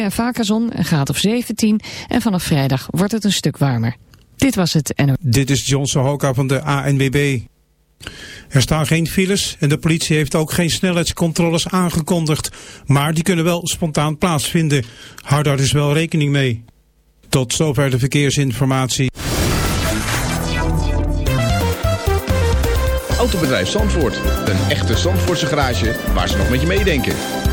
En vaker zon, een graad of 17 en vanaf vrijdag wordt het een stuk warmer. Dit was het en. Dit is Johnson Hoka van de ANWB. Er staan geen files en de politie heeft ook geen snelheidscontroles aangekondigd. Maar die kunnen wel spontaan plaatsvinden. Hou daar dus wel rekening mee. Tot zover de verkeersinformatie. Autobedrijf Zandvoort. Een echte Zandvoortse garage waar ze nog met je meedenken.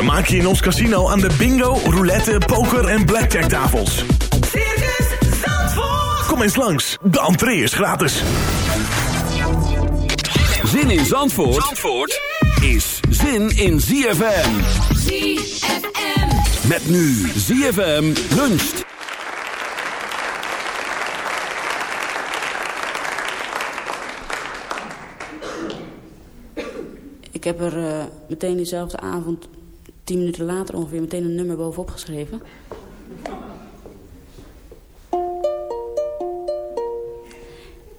Vermaak je in ons casino aan de bingo, roulette, poker en blackjack tafels. Circus Zandvoort. Kom eens langs, de entree is gratis. Zin in Zandvoort, Zandvoort is zin in ZFM. ZFM. Met nu ZFM luncht. Ik heb er uh, meteen diezelfde avond, tien minuten later ongeveer, meteen een nummer bovenop geschreven.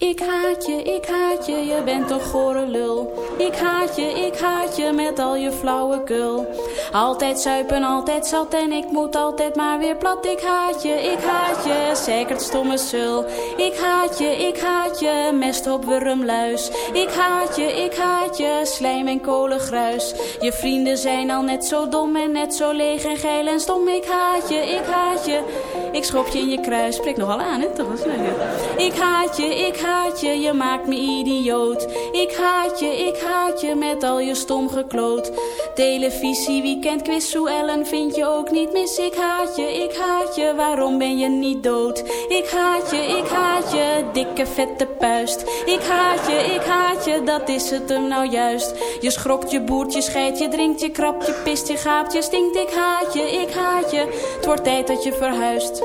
Ik haat je, ik haat je, je bent toch gore lul. Ik haat je, ik haat je met al je flauwekul. Altijd zuipen, altijd zat en ik moet altijd maar weer plat. Ik haat je, ik haat je, zeker stomme sul. Ik haat je, ik haat je, mest op wurmluis. Ik haat je, ik haat je, slijm en kolengruis. Je vrienden zijn al net zo dom en net zo leeg en geil en stom. Ik haat je, ik haat je, ik schop je in je kruis. Spreek nogal aan, hè? Toch Ik haat je, ik haat je, je maakt me idioot. Ik haat je, ik haat je met al je stom gekloot. Televisie, weekend, quiz, Ellen vind je ook niet mis. Ik haat je, ik haat je, waarom ben je niet dood? Ik haat je, ik haat je, dikke vette puist. Ik haat je, ik haat je, dat is het hem nou juist. Je schrokt, je boert, je scheidt, je drinkt, je krabt, je pist, je gaapt, je stinkt. Ik haat je, ik haat je, het wordt tijd dat je verhuist.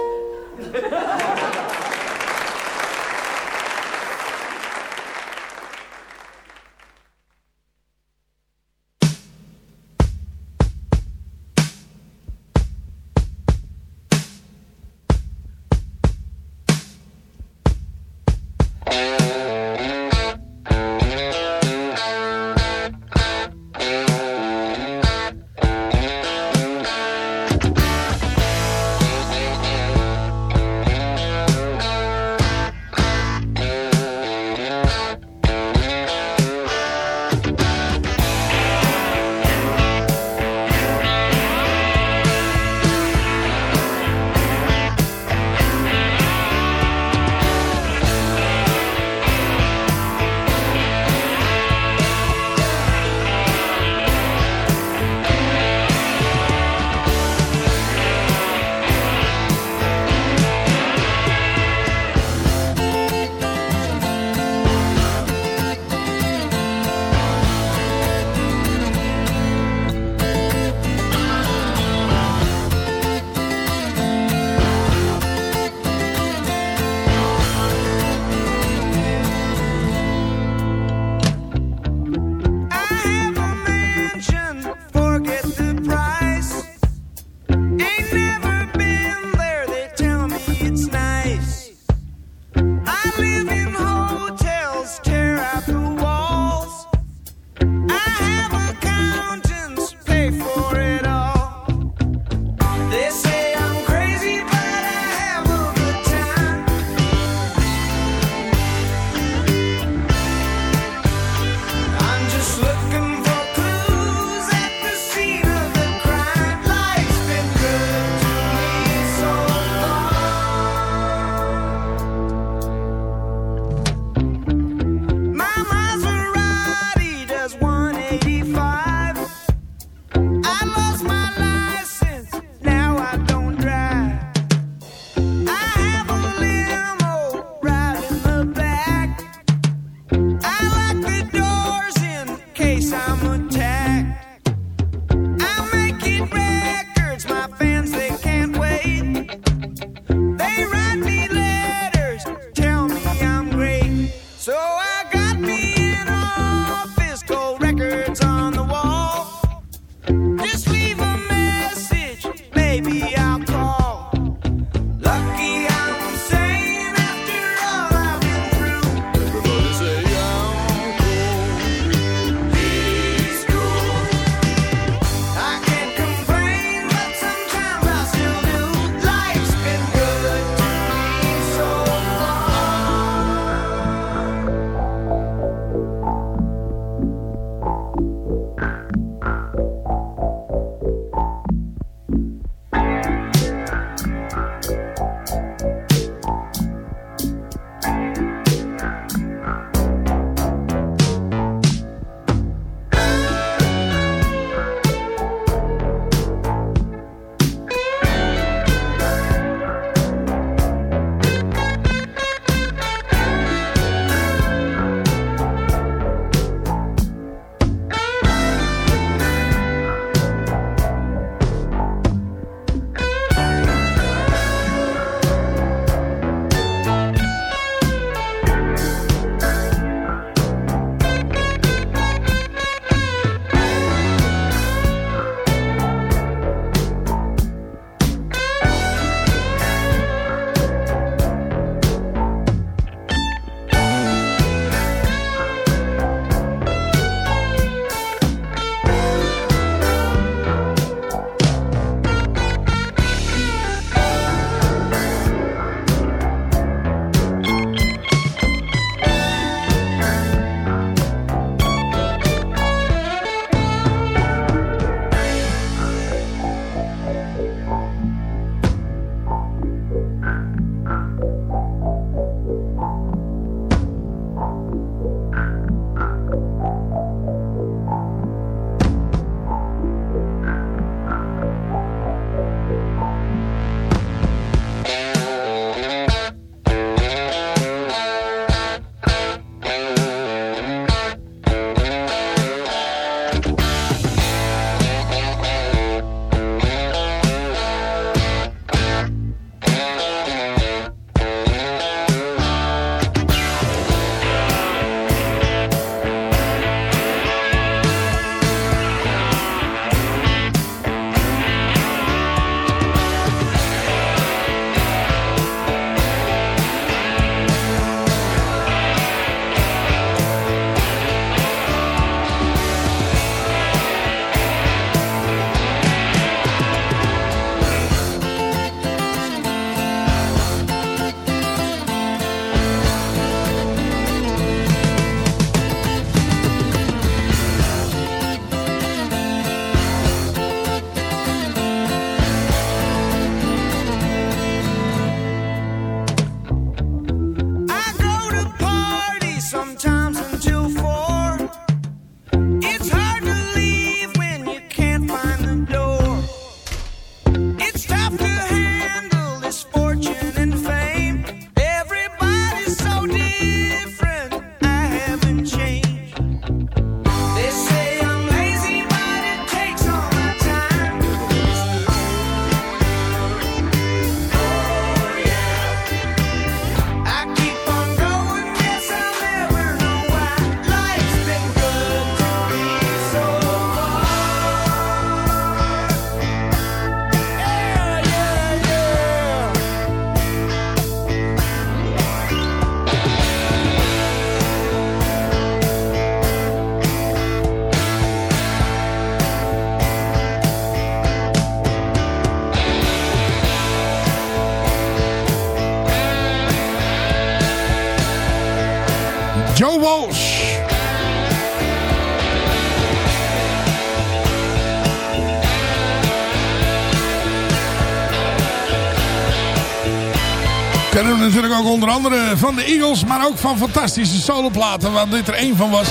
Andere van de Eagles, maar ook van fantastische soloplaten, waar dit er één van was.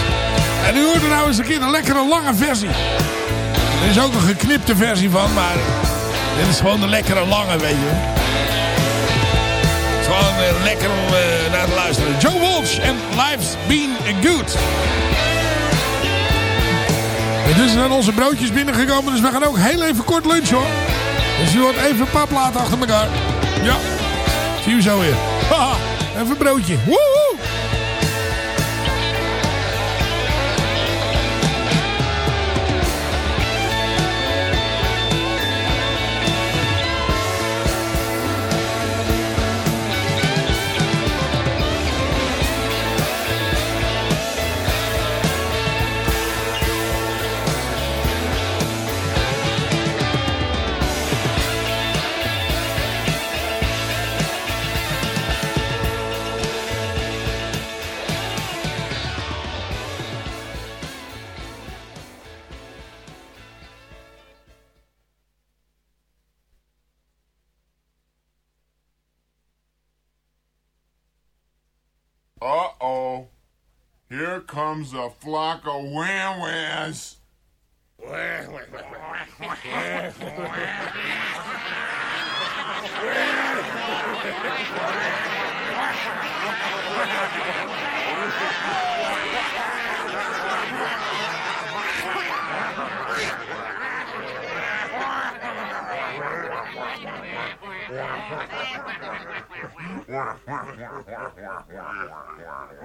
En u hoort er nou eens een keer een lekkere lange versie. Er is ook een geknipte versie van, maar dit is gewoon de lekkere lange, weet je. Het is gewoon eh, lekker om eh, naar te luisteren. Joe Walsh en Life's Been Good. En dus zijn onze broodjes binnengekomen, dus we gaan ook heel even kort lunchen hoor. Dus u hoort even een paar platen achter elkaar. Ja. Zie je zo weer. Haha, even een broodje. Woehoe! Comes a flock of wham-whams.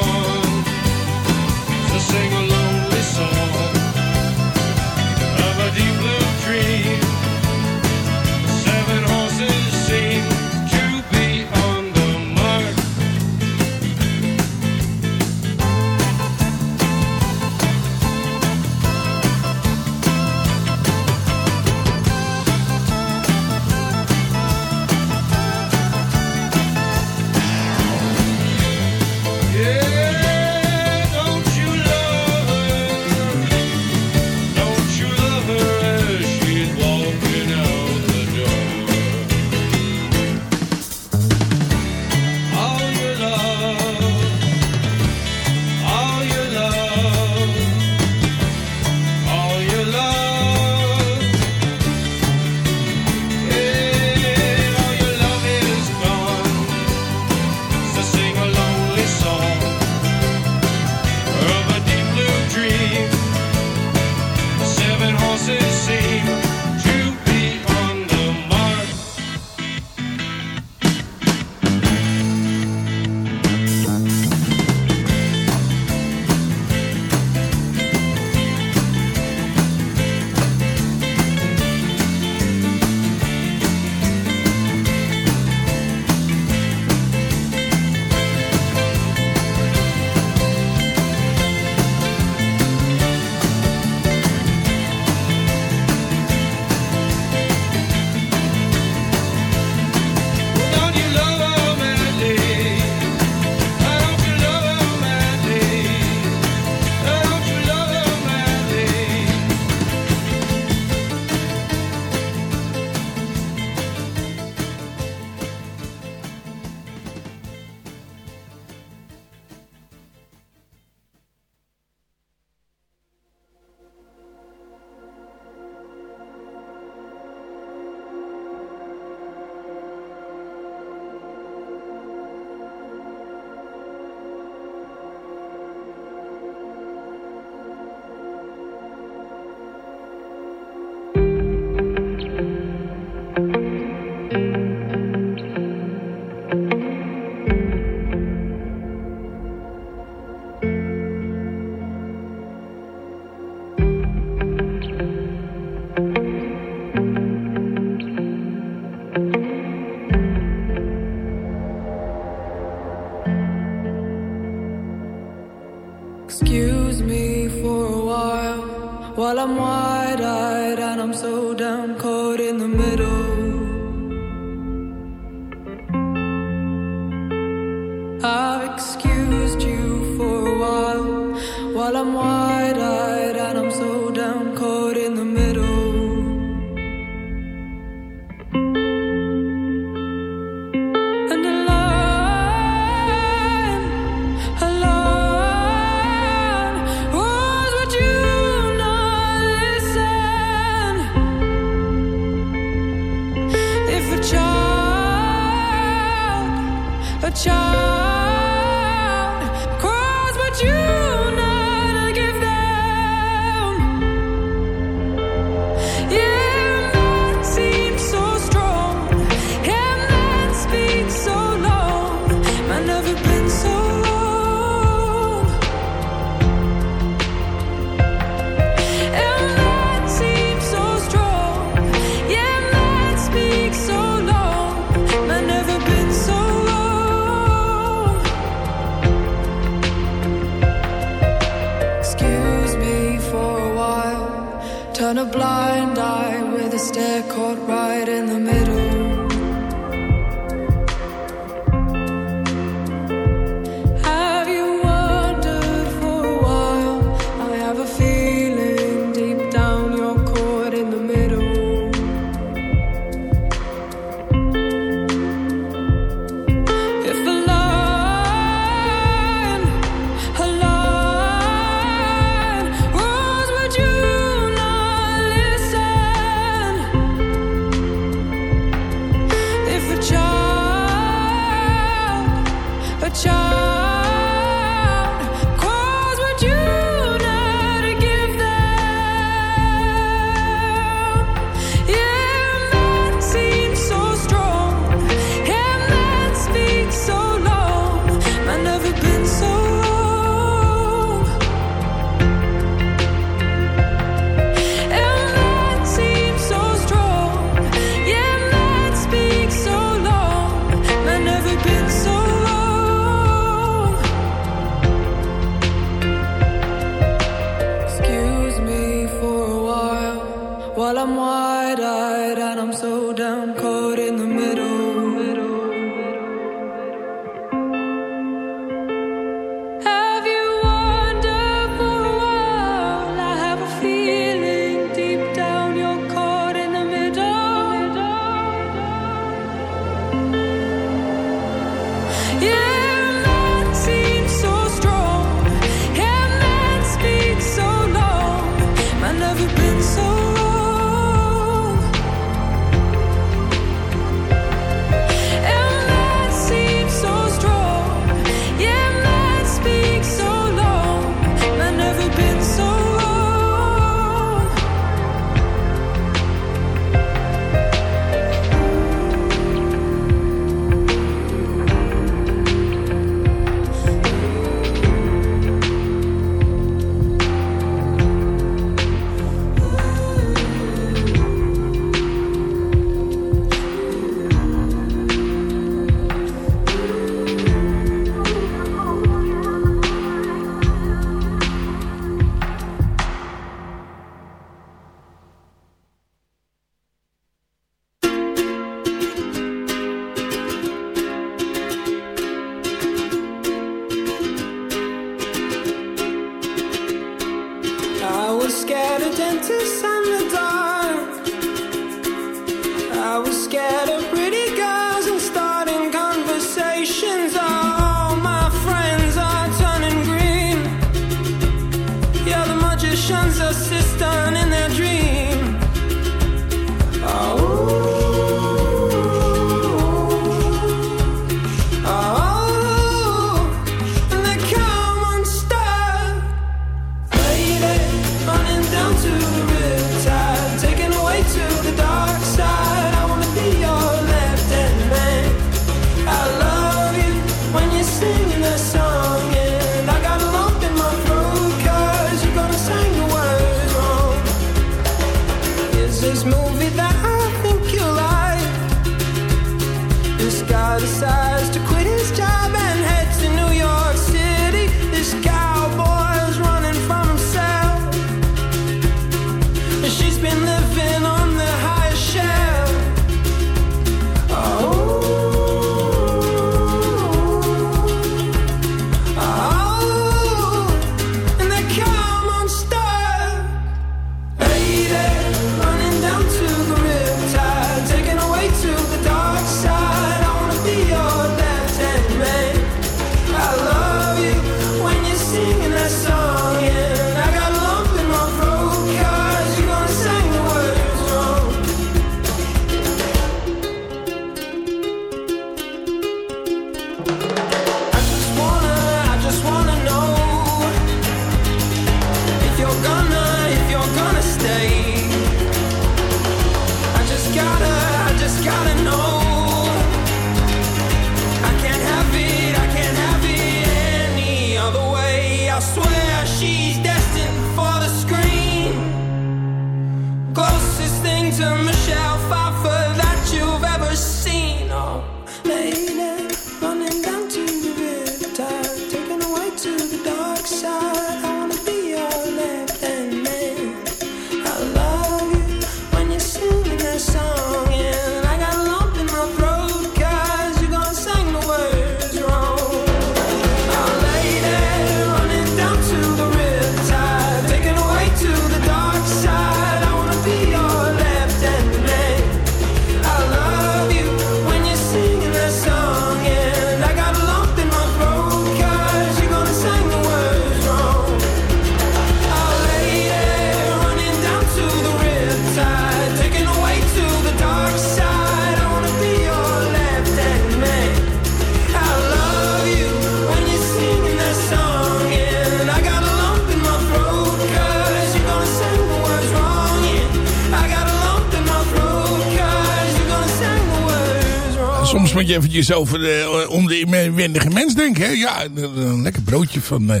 eventjes over de, om de inwendige mens denken. Hè? Ja, een, lekker broodje van, eh,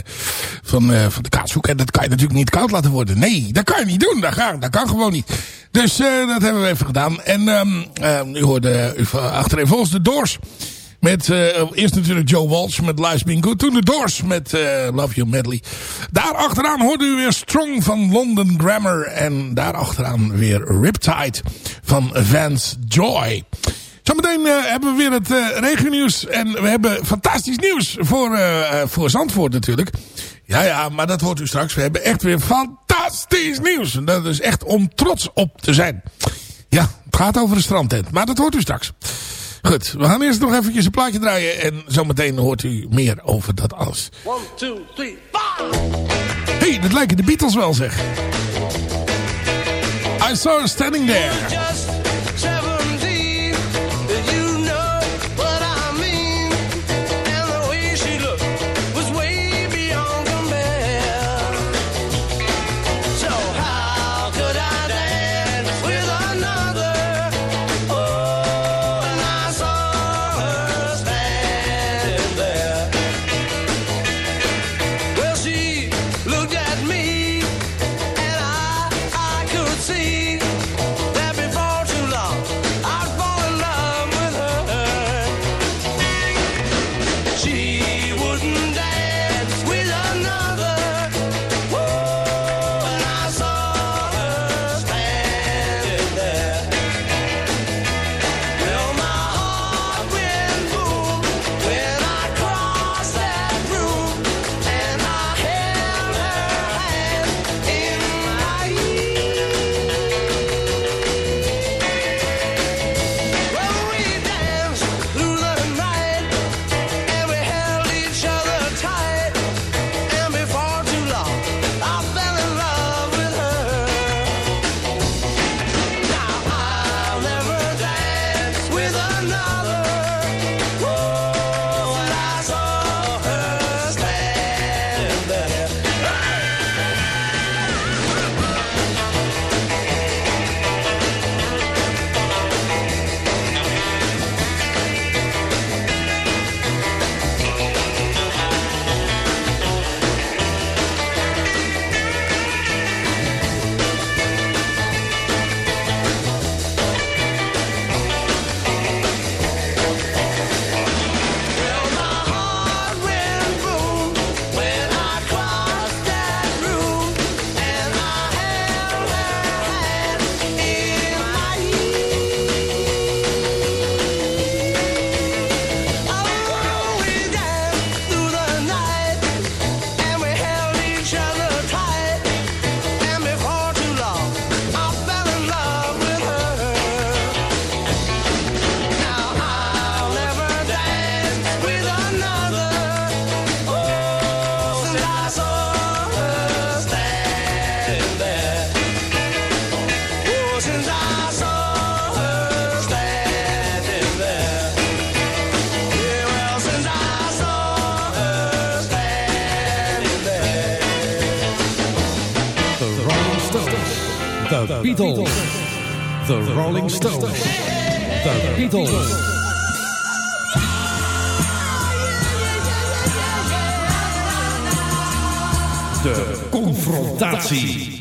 van, eh, van de kaashoek. En dat kan je natuurlijk niet koud laten worden. Nee, dat kan je niet doen. Dat kan, dat kan gewoon niet. Dus eh, dat hebben we even gedaan. En ehm, ehm, u hoorde achterin volgens de Doors. Met eh, eerst natuurlijk Joe Walsh met Life's Been Good. Toen de Doors met eh, Love You Medley. Daar achteraan hoorde u weer Strong van London Grammar. En daar achteraan weer Riptide van Vance Joy. Zometeen eh, hebben we weer het eh regionieuws. En we hebben fantastisch nieuws voor, eh, voor Zandvoort natuurlijk. Ja, ja, maar dat hoort u straks. We hebben echt weer fantastisch nieuws. En dat is echt om trots op te zijn. Ja, het gaat over een strandtent. Maar dat hoort u straks. Goed, we gaan eerst nog eventjes een plaatje draaien. En zometeen hoort u meer over dat alles. One, two, three, Hé, hey, dat lijken de Beatles wel zeg. I saw her standing there. Confrontatie.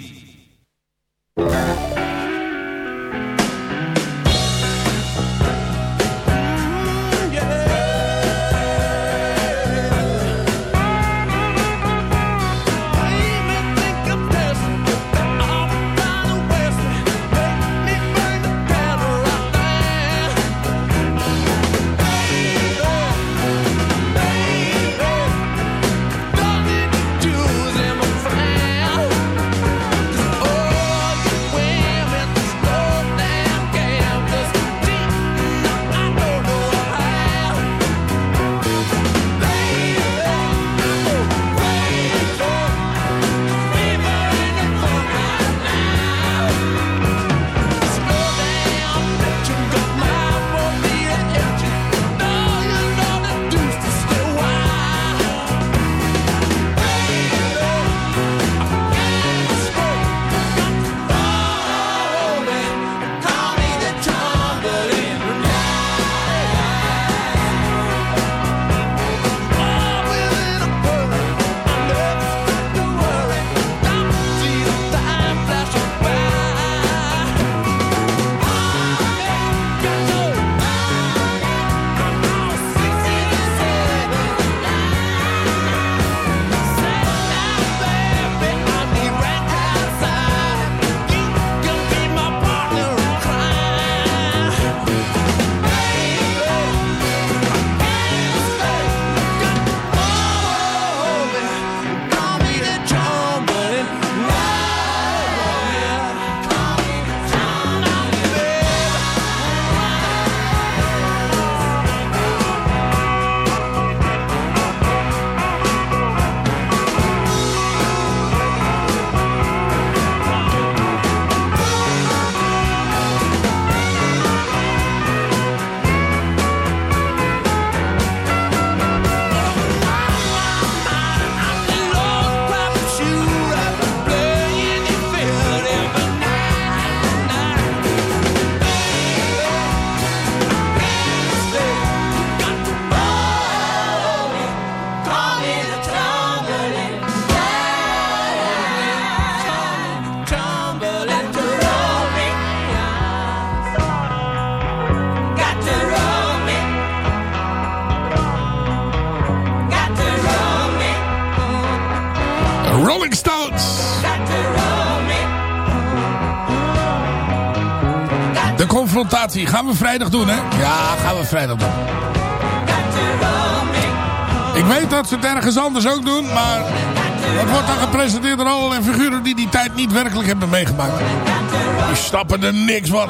Gaan we vrijdag doen, hè? Ja, gaan we vrijdag doen. Ik weet dat ze het ergens anders ook doen, maar... Dat wordt dan gepresenteerd door allerlei figuren die die tijd niet werkelijk hebben meegemaakt. Die snappen er niks van.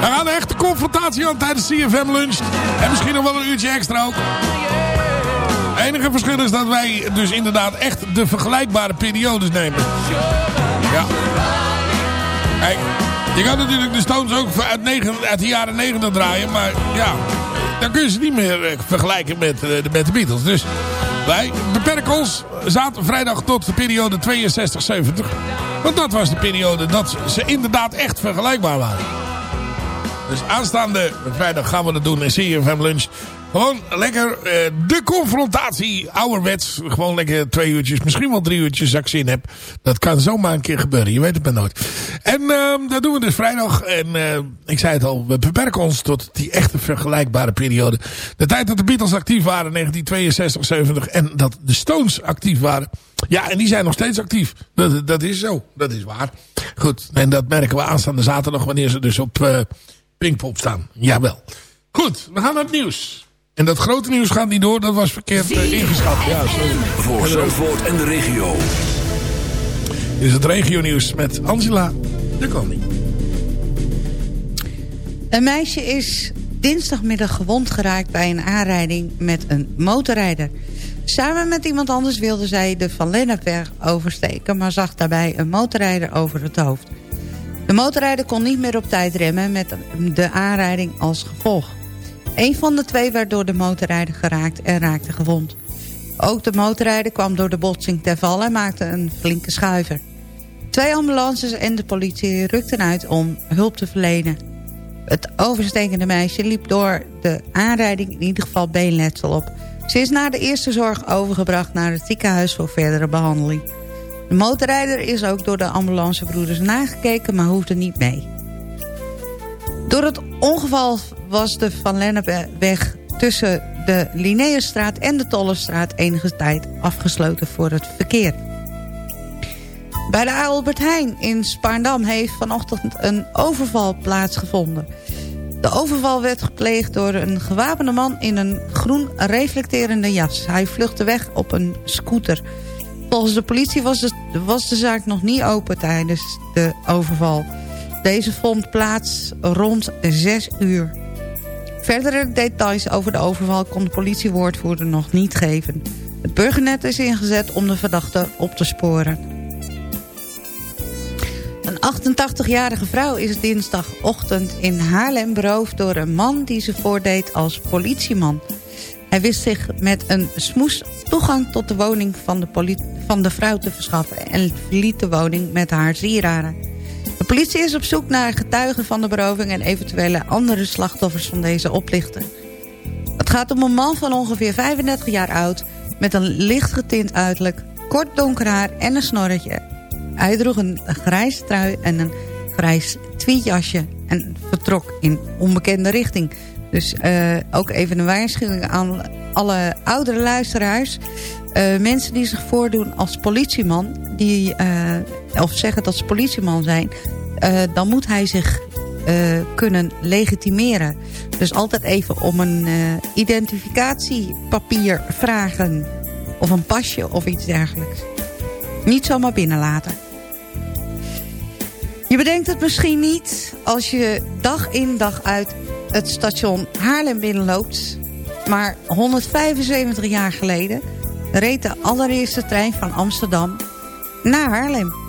We gaan een echte confrontatie aan tijdens CFM lunch. En misschien nog wel een uurtje extra ook. Het enige verschil is dat wij dus inderdaad echt de vergelijkbare periodes nemen. Ja. Je kan natuurlijk de Stones ook uit, de jaren 90 draaien. Maar ja, dan kun je ze niet meer eh, vergelijken met, eh, de, met de Beatles. Dus wij beperken ons zaterdag vrijdag tot de periode 62-70. Want dat was de periode dat ze inderdaad echt vergelijkbaar waren. Dus aanstaande vrijdag gaan we dat doen in CFM Lunch. Gewoon lekker eh, de confrontatie, ouderwets. Gewoon lekker twee uurtjes, misschien wel drie uurtjes als ik zin heb. Dat kan zomaar een keer gebeuren, je weet het maar nooit. En uh, dat doen we dus vrijdag. En uh, ik zei het al, we beperken ons tot die echte vergelijkbare periode. De tijd dat de Beatles actief waren, 1962, 70. En dat de Stones actief waren. Ja, en die zijn nog steeds actief. Dat, dat is zo, dat is waar. Goed, en dat merken we aanstaande zaterdag wanneer ze dus op uh, Pinkpop staan. Jawel. Goed, we gaan naar het nieuws. En dat grote nieuws gaat niet door, dat was verkeerd uh, ingeschat. Ja, sorry. Voor Zandvoort en de regio. Dit is het regionieuws met Angela de Koning. Een meisje is dinsdagmiddag gewond geraakt bij een aanrijding met een motorrijder. Samen met iemand anders wilde zij de Van Lennepweg oversteken... maar zag daarbij een motorrijder over het hoofd. De motorrijder kon niet meer op tijd remmen met de aanrijding als gevolg. Een van de twee werd door de motorrijder geraakt en raakte gewond. Ook de motorrijder kwam door de botsing ter val en maakte een flinke schuiver. Twee ambulances en de politie rukten uit om hulp te verlenen. Het overstekende meisje liep door de aanrijding in ieder geval beenletsel op. Ze is na de eerste zorg overgebracht naar het ziekenhuis voor verdere behandeling. De motorrijder is ook door de ambulancebroeders nagekeken, maar hoefde niet mee. Door het ongeval was de Van Lennepweg tussen de Linnaeusstraat en de Tollenstraat enige tijd afgesloten voor het verkeer. Bij de Albert Heijn in Spaarndam heeft vanochtend een overval plaatsgevonden. De overval werd gepleegd door een gewapende man in een groen reflecterende jas. Hij vluchtte weg op een scooter. Volgens de politie was de, was de zaak nog niet open tijdens de overval. Deze vond plaats rond 6 uur. Verdere details over de overval kon de politiewoordvoerder nog niet geven. Het burgernet is ingezet om de verdachte op te sporen. Een 88-jarige vrouw is dinsdagochtend in Haarlem beroofd door een man die ze voordeed als politieman. Hij wist zich met een smoes toegang tot de woning van de, van de vrouw te verschaffen... en verliet de woning met haar sieraden. Politie is op zoek naar getuigen van de beroving... en eventuele andere slachtoffers van deze oplichter. Het gaat om een man van ongeveer 35 jaar oud... met een licht getint uiterlijk, kort donker haar en een snorretje. Hij droeg een grijze trui en een grijs tweetjasje... en vertrok in onbekende richting... Dus uh, ook even een waarschuwing aan alle oudere luisteraars. Uh, mensen die zich voordoen als politieman, die, uh, of zeggen dat ze politieman zijn... dan moet hij zich kunnen legitimeren. Dus altijd even om een identificatiepapier vragen. Of een pasje of iets dergelijks. Niet zomaar binnenlaten. Je bedenkt het misschien niet als je dag in dag uit het station Haarlem binnenloopt. Maar 175 jaar geleden reed de allereerste trein van Amsterdam naar Haarlem.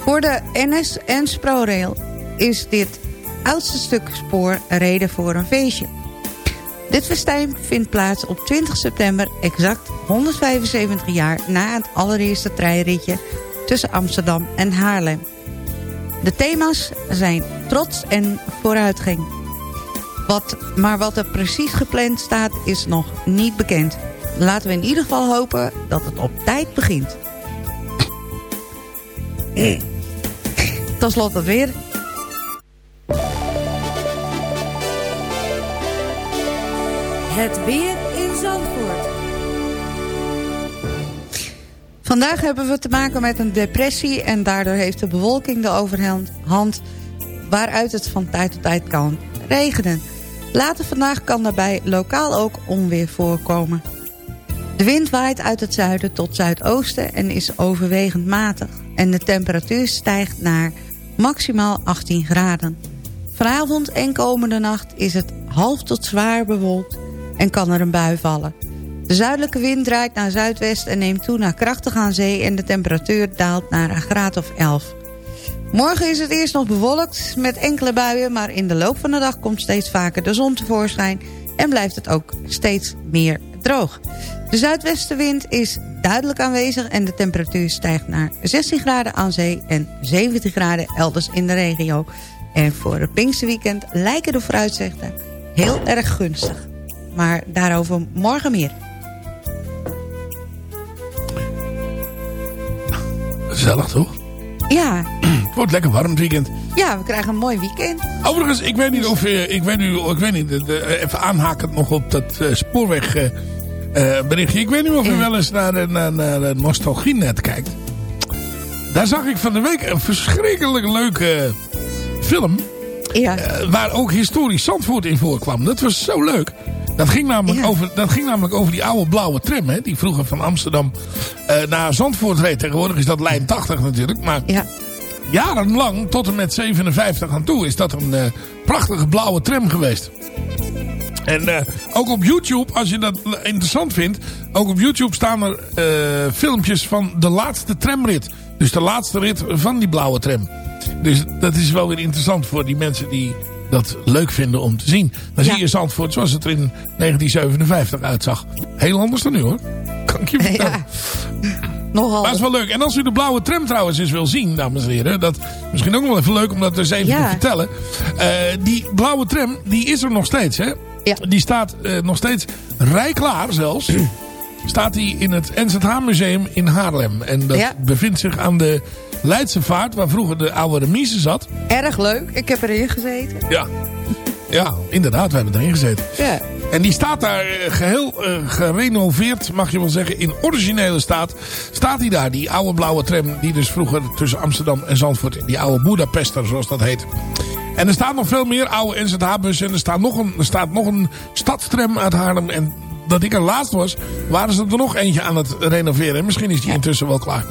Voor de NS en ProRail is dit oudste stuk spoor reden voor een feestje. Dit festijn vindt plaats op 20 september, exact 175 jaar na het allereerste treinritje tussen Amsterdam en Haarlem. De thema's zijn trots en vooruitgang. Wat, maar wat er precies gepland staat is nog niet bekend. Laten we in ieder geval hopen dat het op tijd begint. Tot slot het weer. Het weer in Zandvoort. Vandaag hebben we te maken met een depressie... en daardoor heeft de bewolking de overhand... hand, waaruit het van tijd tot tijd kan regenen. Later vandaag kan daarbij lokaal ook onweer voorkomen. De wind waait uit het zuiden tot zuidoosten en is overwegend matig. En de temperatuur stijgt naar maximaal 18 graden. Vanavond en komende nacht is het half tot zwaar bewolkt en kan er een bui vallen. De zuidelijke wind draait naar zuidwest en neemt toe naar krachtig aan zee... en de temperatuur daalt naar een graad of 11. Morgen is het eerst nog bewolkt met enkele buien... maar in de loop van de dag komt steeds vaker de zon tevoorschijn... en blijft het ook steeds meer droog. De zuidwestenwind is duidelijk aanwezig... en de temperatuur stijgt naar 16 graden aan zee... en 17 graden elders in de regio. En voor het Pinksterweekend lijken de vooruitzichten heel erg gunstig. Maar daarover morgen meer. Gezellig, toch? Ja, Het wordt lekker warm het weekend. ja, we krijgen een mooi weekend. Overigens, ik weet niet of je... Ik weet, nu, ik weet niet, even aanhakend nog op dat eh, spoorweg eh, eh, berichtje. Ik weet niet of je wel eens naar, naar, naar de Nostalgienet kijkt. Daar zag ik van de week een verschrikkelijk leuke film. Ja. eh, waar ook historisch Zandvoort in voorkwam. Dat was zo leuk. Dat ging namelijk, over, dat ging namelijk over die oude blauwe tram. Hè, die vroeger van Amsterdam eh, naar Zandvoort reed. Tegenwoordig is dat lijn 80 natuurlijk. Maar Ja. jarenlang, tot en met 57 aan toe, is dat een prachtige blauwe tram geweest. En eh, ook op YouTube, als je dat interessant vindt... ook op YouTube staan er eh, filmpjes van de laatste tramrit. Dus de laatste rit van die blauwe tram. Dus dat is wel weer interessant voor die mensen die dat leuk vinden om te zien. Dan zie je Zandvoort zoals het er in 1957 uitzag. Heel anders dan nu hoor. Kan ik je vertellen. Nogal. Maar dat is wel leuk. En als u de blauwe tram trouwens eens wil zien, dames en heren. Dat misschien ook nog wel even leuk om dat eens even Ja. te vertellen. Eh, die blauwe tram, die is er nog steeds. Hè? Die staat eh, nog steeds rijklaar zelfs. staat die in het NZH Museum in Haarlem. En dat Ja. bevindt zich aan de Leidse Vaart, waar vroeger de oude remise zat. Erg leuk. Ik heb erin gezeten. Ja, ja inderdaad, we hebben erin gezeten. Ja. En die staat daar eh, geheel eh, gerenoveerd, mag je wel zeggen, in originele staat. Staat die daar, die oude blauwe tram die dus vroeger tussen Amsterdam en Zandvoort, die oude Boedapester zoals dat heet. En er staat nog veel meer oude NZH-bussen en er staat, nog een, er staat nog een stadstram uit Haarlem. En dat ik er laatst was, waren ze er nog eentje aan het renoveren. En misschien is die intussen wel klaar.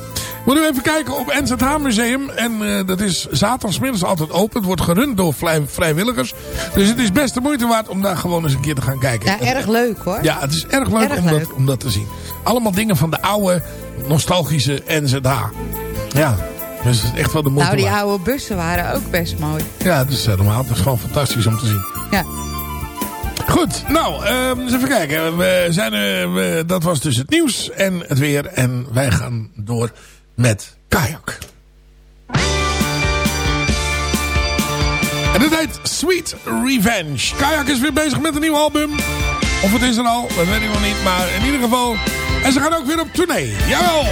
Moeten we even kijken op NZH Museum. En eh, dat is zaterdagsmiddags altijd open. Het wordt gerund door vrij- vrijwilligers. Dus het is best de moeite waard om daar gewoon eens een keer te gaan kijken. Ja, erg leuk hoor. Ja, het is erg leuk, Erg om, leuk. Dat, om dat te zien. Allemaal dingen van de oude, nostalgische NZH. Ja, dus het is echt wel de moeite Nou, die waard. oude bussen waren ook best mooi. Ja, het is helemaal. Het is gewoon fantastisch om te zien. Ja. Goed, nou, ehm, eens even kijken. We zijn, eh, we- dat was dus het nieuws en het weer. En wij gaan door met kajak. En het heet Sweet Revenge. Kajak is weer bezig met een nieuw album. Of het is er al, dat weet ik nog niet. Maar in ieder geval... En ze gaan ook weer op tournee. Jawel!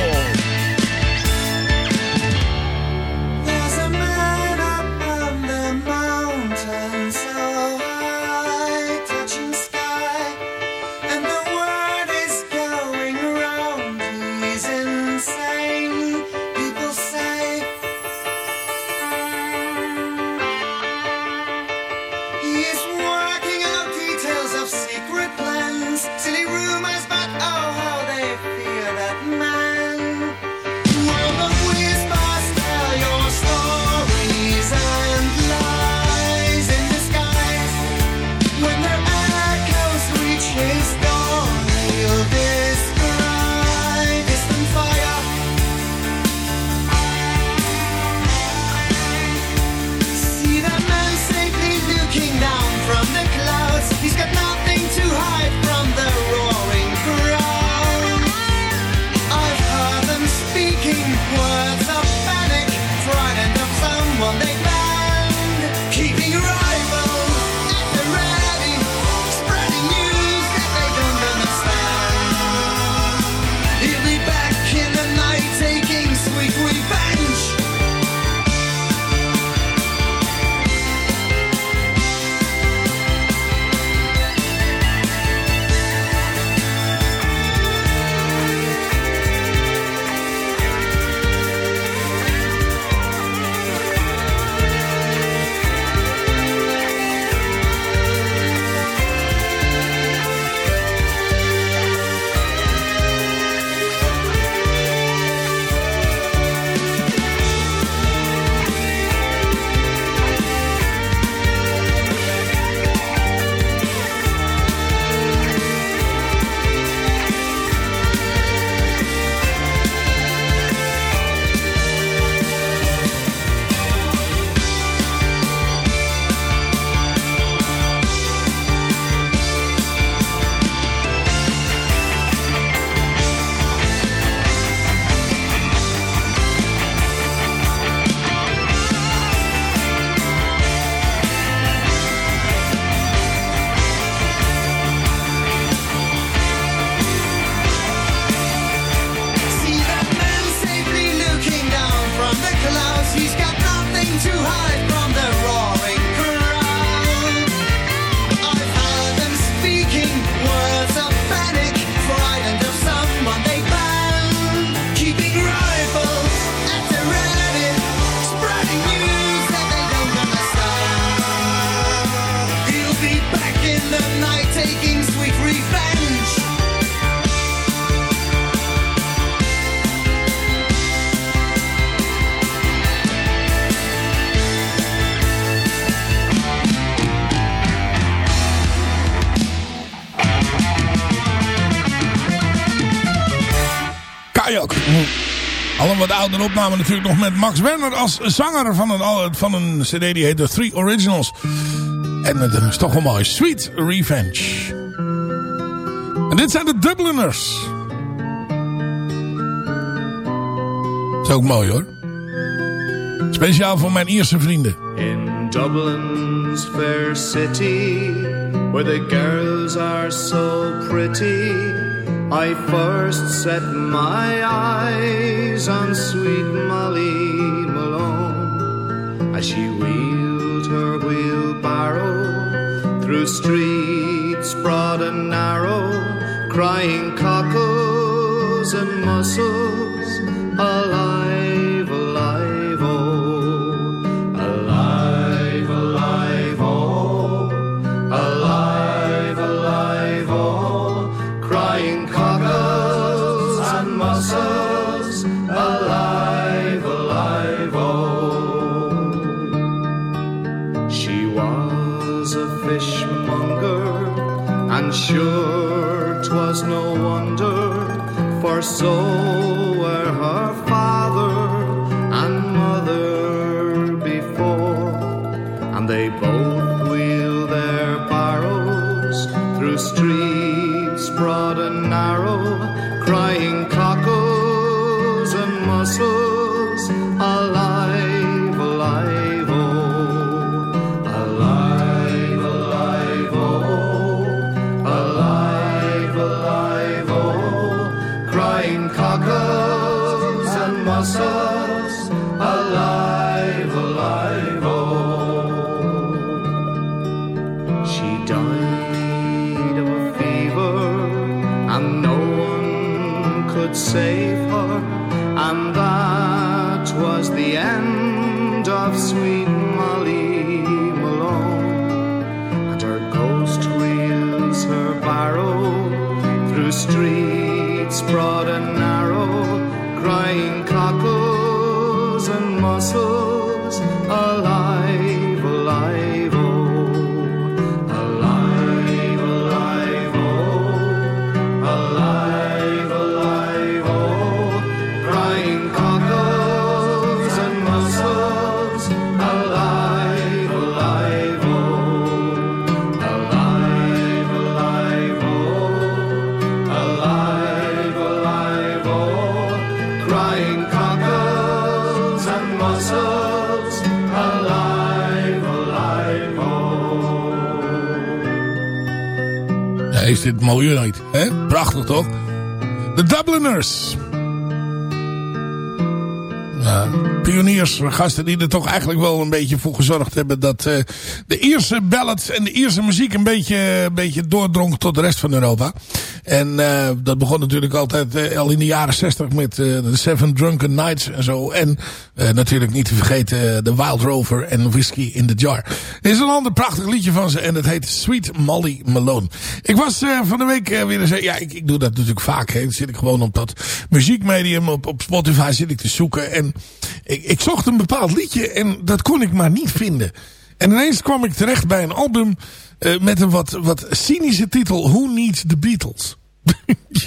Wat oudere opname natuurlijk nog met Max Werner als zanger van een, van een cd die heet The Three Originals. En het is toch wel mooi. Sweet Revenge. En dit zijn de Dubliners. is ook mooi hoor. Speciaal voor mijn Ierse vrienden. In Dublin's fair city, where the girls are so pretty, I first set my eyes on sweet Molly Malone as she wheeled her wheelbarrow through streets broad and narrow, crying cockles and mussels, Mooier niet? Hè? Prachtig toch? De Dubliners. Ja, pioniers, gasten die er toch eigenlijk wel een beetje voor gezorgd hebben... dat eh, de Ierse ballads en de Ierse muziek een beetje, een beetje doordrong tot de rest van Europa. En eh, dat begon natuurlijk altijd eh, al in de jaren zestig met eh, de Seven Drunken Nights en zo. En natuurlijk niet te vergeten de Wild Rover en Whiskey in the Jar. Er is een ander prachtig liedje van ze en het heet Sweet Molly Malone. Ik was van de week weer eens... Ja, ik, ik doe dat natuurlijk vaak. Hè. Dan zit ik gewoon op dat muziekmedium, op, op Spotify zit ik te zoeken. En ik, ik zocht een bepaald liedje en dat kon ik maar niet vinden. En ineens kwam ik terecht bij een album eh, met een wat, wat cynische titel. Who Needs the Beatles?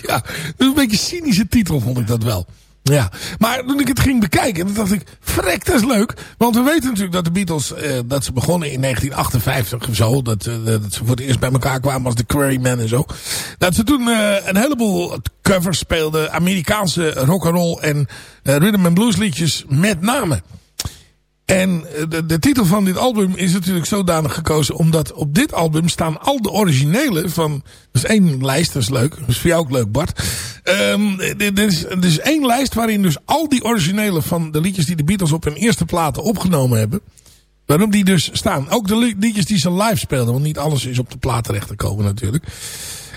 ja, een beetje cynische titel vond ik dat wel. Ja, maar toen ik het ging bekijken, dacht ik, frek, dat is leuk. Want we weten natuurlijk dat de Beatles, eh, dat ze begonnen in 1958 of zo. Dat, eh, dat ze voor het eerst bij elkaar kwamen als de Quarrymen en zo. Dat ze toen een heleboel covers speelden. Amerikaanse rock'n'roll en rhythm and blues liedjes met name. En eh, de, de titel van dit album is natuurlijk zodanig gekozen omdat op dit album staan al de originele van... Is één lijst, dat is leuk. Dat is voor jou ook leuk Bart. Ehm, dit is, één lijst waarin dus al die originele van de liedjes die de Beatles op hun eerste platen opgenomen hebben... Waarom die dus staan. Ook de li- liedjes die ze live speelden. Want niet alles is op de plaat terecht gekomen natuurlijk.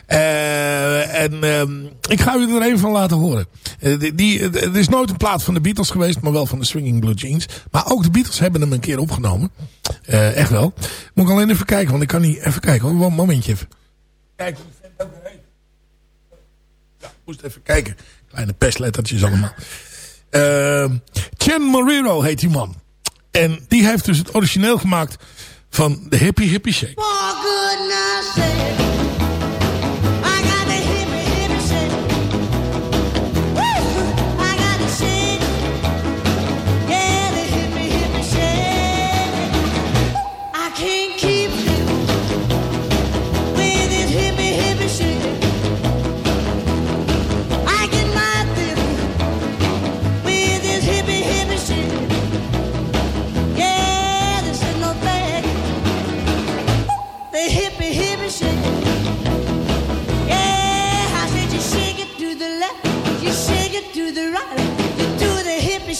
Eh, en ehm, ik ga u er een van laten horen. Eh, die, het is nooit een plaat van de Beatles geweest, maar wel van de Swinging Blue Jeans. Maar ook de Beatles hebben hem een keer opgenomen. Eh, echt wel. Moet ik alleen even kijken, want ik kan niet... Even kijken, hoor. momentje even. Kijk. Ja, moest even kijken. Kleine pestlettertjes allemaal. Uh, Chen Marrero heet die man. En die heeft dus het origineel gemaakt van de Hippie Hippie Shake.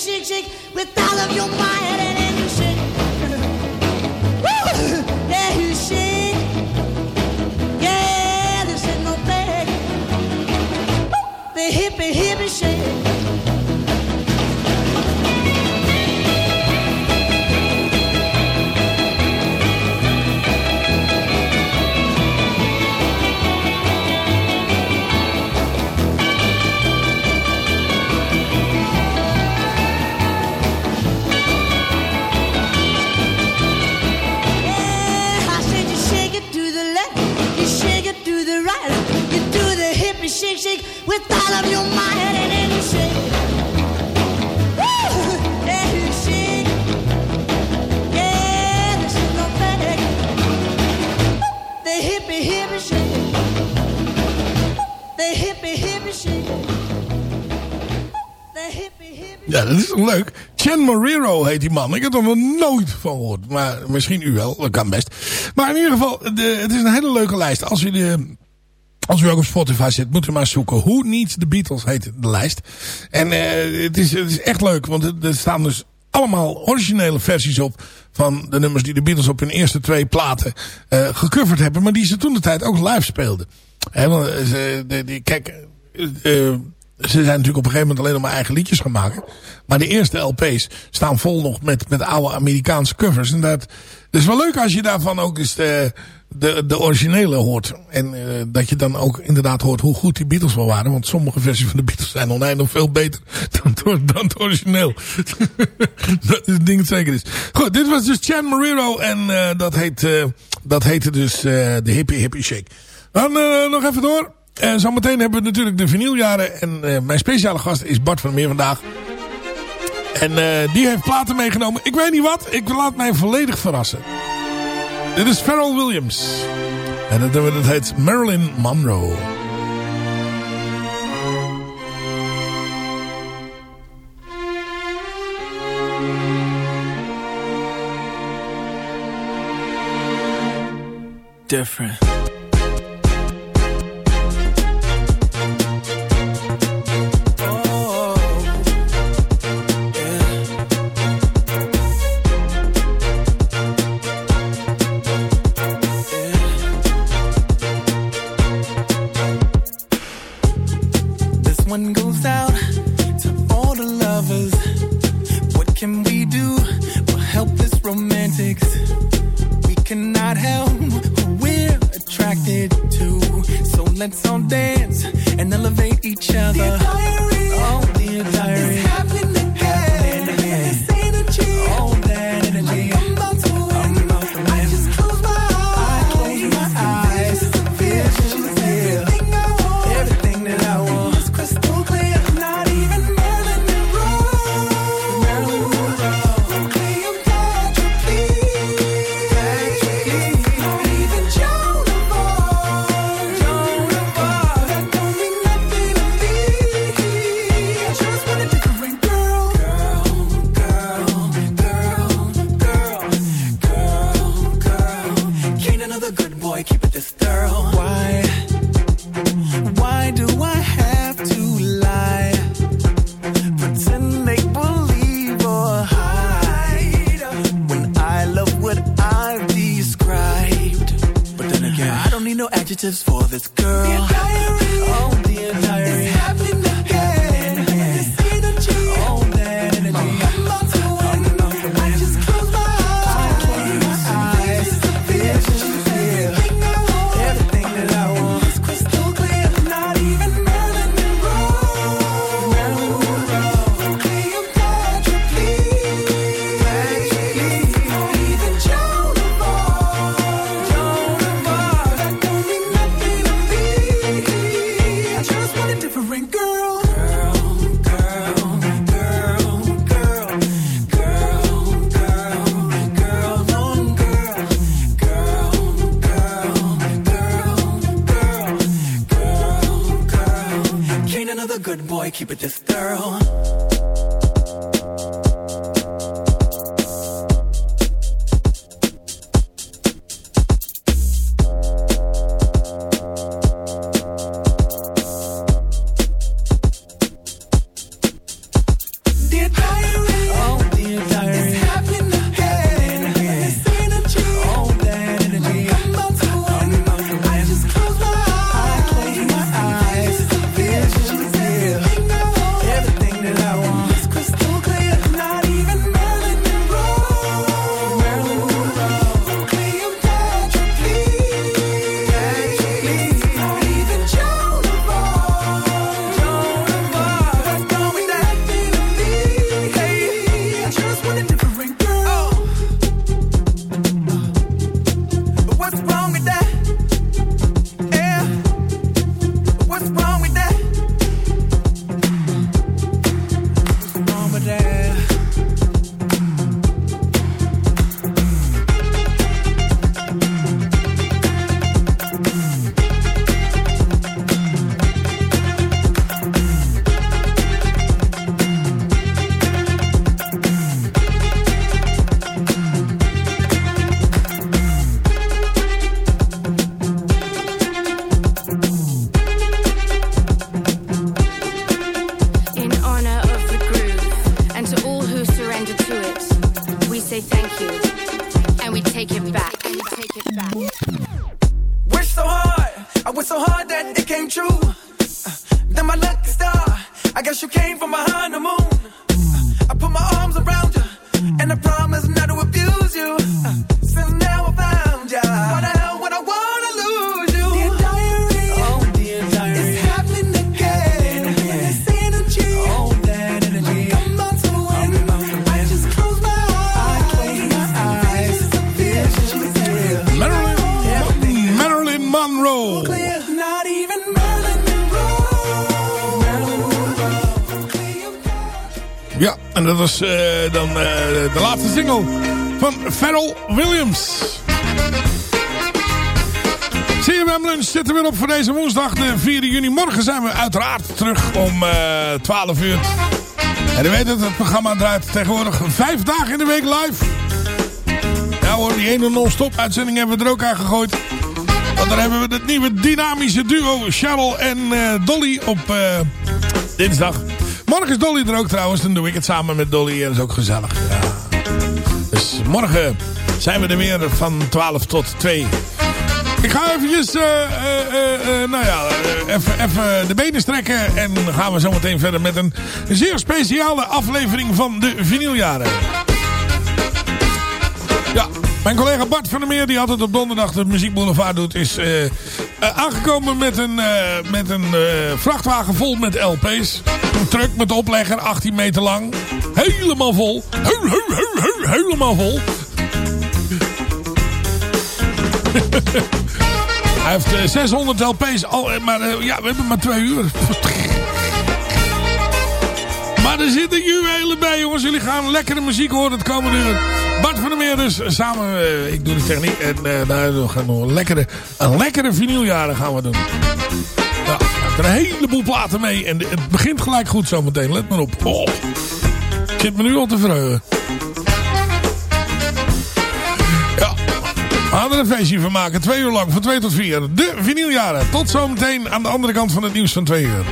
Shake shake with all of your might, and then you shake. Woo! Yeah, you shake. Yeah, this is no bag. The hippie hippie shake. Dat is leuk. Chen Marrero heet die man. Ik heb er nog nooit van gehoord. Maar misschien u wel. Dat kan best. Maar in ieder geval, de, het is een hele leuke lijst. Als u, de, als u ook op Spotify zit, moet u maar zoeken. Who Needs the Beatles heet de lijst. En eh, het, is, het is echt leuk. Want er- staan dus allemaal originele versies op. Van de nummers die de Beatles op hun eerste twee platen eh gecoverd hebben. Maar die ze toen de tijd ook live speelden. Hè, want, eh, die, kijk, ze zijn natuurlijk op een gegeven moment alleen nog maar eigen liedjes gaan maken. Maar de eerste LP's staan vol nog met, met oude Amerikaanse covers. En dat, is wel leuk als je daarvan ook eens de, de, de originele hoort. En eh, dat je dan ook inderdaad hoort hoe goed die Beatles wel waren. Want sommige versies van de Beatles zijn oneindig veel beter dan, dan het origineel. dat is het ding zeker is. Goed, dit was dus Chan Marrero. En eh, dat, heet, eh, dat heette dus eh, de Hippie Hippie Shake. Dan eh, nog even door. En zometeen hebben we natuurlijk de vinyljaren. En eh, mijn speciale gast is Bart van Meer vandaag. En eh, die heeft platen meegenomen. Ik weet niet wat. Ik laat mij volledig verrassen. Dit is Pharrell Williams. En dat, dat heet Marilyn Monroe. different. Wish so hard that it came true. Uh, then my lucky star, I guess you came from behind the moon. En dat was eh, dan eh, de laatste single van Pharrell Williams. CMM Lunch zit er weer op voor deze woensdag, de 4 juni. Morgen zijn we uiteraard terug om eh 12 uur. En u weet het, het programma draait tegenwoordig vijf dagen in de week live. Ja hoor, die ene non-stop uitzending hebben we er ook aan gegooid. Want dan hebben we het nieuwe dynamische duo Cheryl en Dolly op dinsdag. Morgen is Dolly er ook trouwens. Dan doe ik het samen met Dolly en dat is ook gezellig. Ja. Dus morgen zijn we er weer van 12 tot 2. Ik ga eventjes, eh, eh, eh, nou ja, even, de benen strekken. En gaan we zo meteen verder met een zeer speciale aflevering van de vinyljaren. Ja, mijn collega Bart van der Meer, die altijd op donderdag de Muziek Boulevard doet, is aangekomen met een, eh, met een eh, vrachtwagen vol met LP's. Een truck met oplegger, 18 meter lang. Helemaal vol. Helemaal vol. Hij heeft eh, 600 LP's, al, eh, maar eh, ja, we hebben maar twee uur. Maar er zitten juwelen bij, jongens. Jullie gaan lekkere muziek horen het komende uur. Bart van der Meer dus samen, eh, ik doe de techniek. En eh nou, we gaan nog een lekkere, een lekkere vinyljaren gaan we doen. Ja, er een heleboel platen mee. En het begint gelijk goed zometeen. Let maar op. Oh, ik zit me nu al te verheugen. Ja, we gaan er een feestje van maken. Twee uur lang, van twee tot vier. De vinyljaren. Tot zometeen aan de andere kant van het nieuws van twee uur.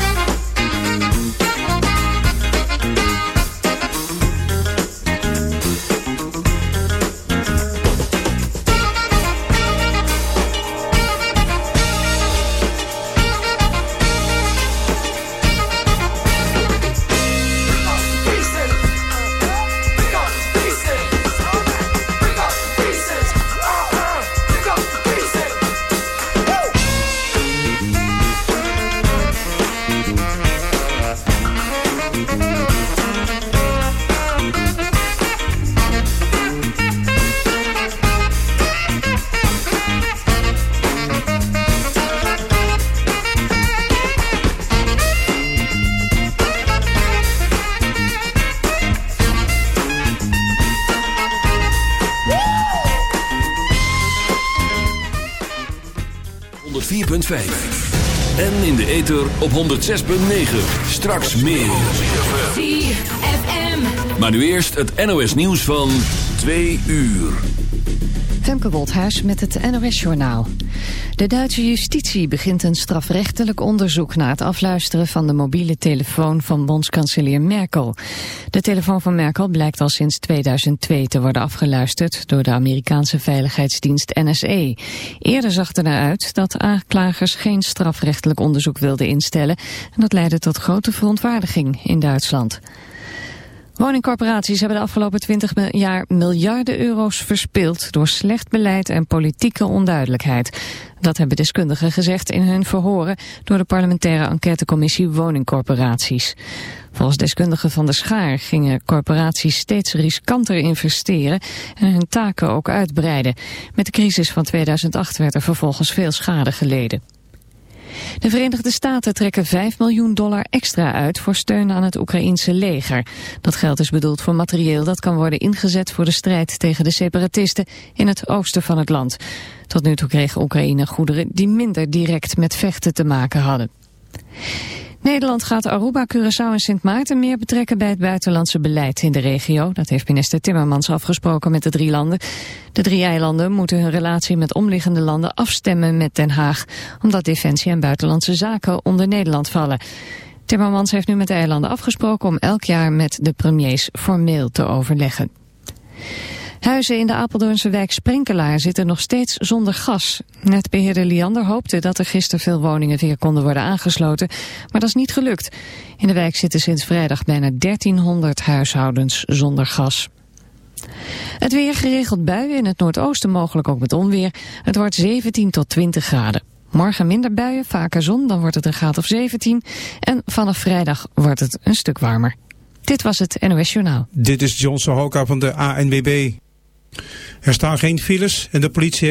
Ether op 106.9. Straks meer. Maar nu eerst het NOS nieuws van 2 uur. Femke Woldhuis met het NOS-journaal. De Duitse justitie begint een strafrechtelijk onderzoek... naar het afluisteren van de mobiele telefoon van bondskanselier Merkel. De telefoon van Merkel blijkt al sinds 2002 te worden afgeluisterd... door de Amerikaanse veiligheidsdienst NSE. Eerder zag er naar uit dat aanklagers geen strafrechtelijk onderzoek wilden instellen... en dat leidde tot grote verontwaardiging in Duitsland. Woningcorporaties hebben de afgelopen 20 jaar miljarden euro's verspeeld door slecht beleid en politieke onduidelijkheid. Dat hebben deskundigen gezegd in hun verhoren door de parlementaire enquêtecommissie Woningcorporaties. Volgens deskundigen van de Schaar gingen corporaties steeds riskanter investeren en hun taken ook uitbreiden. Met de crisis van 2008 werd er vervolgens veel schade geleden. De Verenigde Staten trekken 5 miljoen dollar extra uit voor steun aan het Oekraïense leger. Dat geld is bedoeld voor materieel dat kan worden ingezet voor de strijd tegen de separatisten in het oosten van het land. Tot nu toe kreeg Oekraïne goederen die minder direct met vechten te maken hadden. Nederland gaat Aruba, Curaçao en Sint Maarten meer betrekken bij het buitenlandse beleid in de regio. Dat heeft minister Timmermans afgesproken met de drie landen. De drie eilanden moeten hun relatie met omliggende landen afstemmen met Den Haag, omdat defensie en buitenlandse zaken onder Nederland vallen. Timmermans heeft nu met de eilanden afgesproken om elk jaar met de premiers formeel te overleggen. Huizen in de Apeldoornse wijk Sprenkelaar zitten nog steeds zonder gas. Netbeheerder Liander hoopte dat er gisteren veel woningen weer konden worden aangesloten, maar dat is niet gelukt. In de wijk zitten sinds vrijdag bijna 1300 huishoudens zonder gas. Het weer geregeld buien in het noordoosten mogelijk ook met onweer. Het wordt 17 tot 20 graden. Morgen minder buien, vaker zon, dan wordt het een graad of 17. En vanaf vrijdag wordt het een stuk warmer. Dit was het NOS Journaal. Dit is John Sohoka van de ANWB. Er staan geen files en de politie